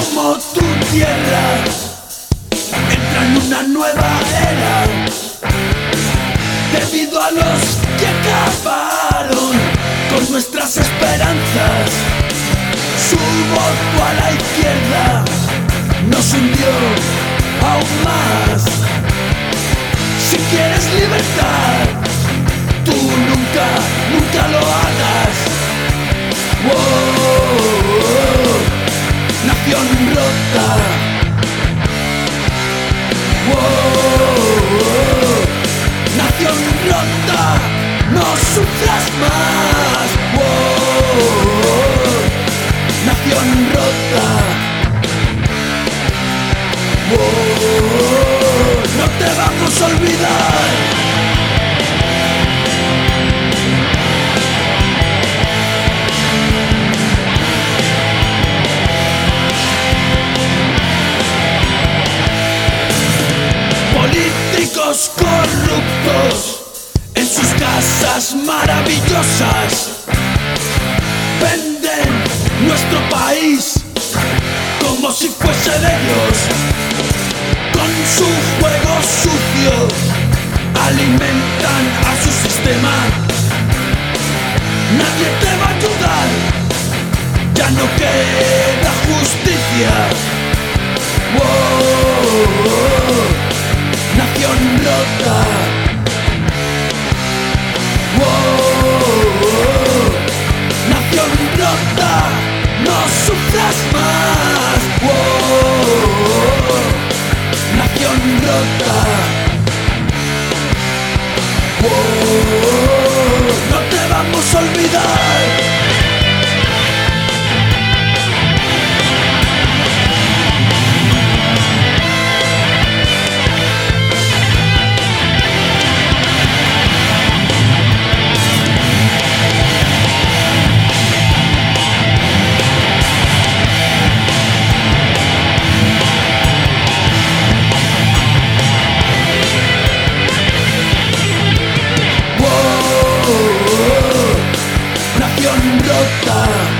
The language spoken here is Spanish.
como tu tierra entra en una nueva era debido a los que acabaron con nuestras esperanzas. Su voz a la izquierda nos hundió rota, no sufras más. Nación rota. No te vamos a olvidar. Políticos corruptos maravillosas venden nuestro país como si fuese de ellos. Con su juego sucio alimentan a su sistema. Nadie te va a ayudar, ya no queda justicia. Wow, nación rota. brotar.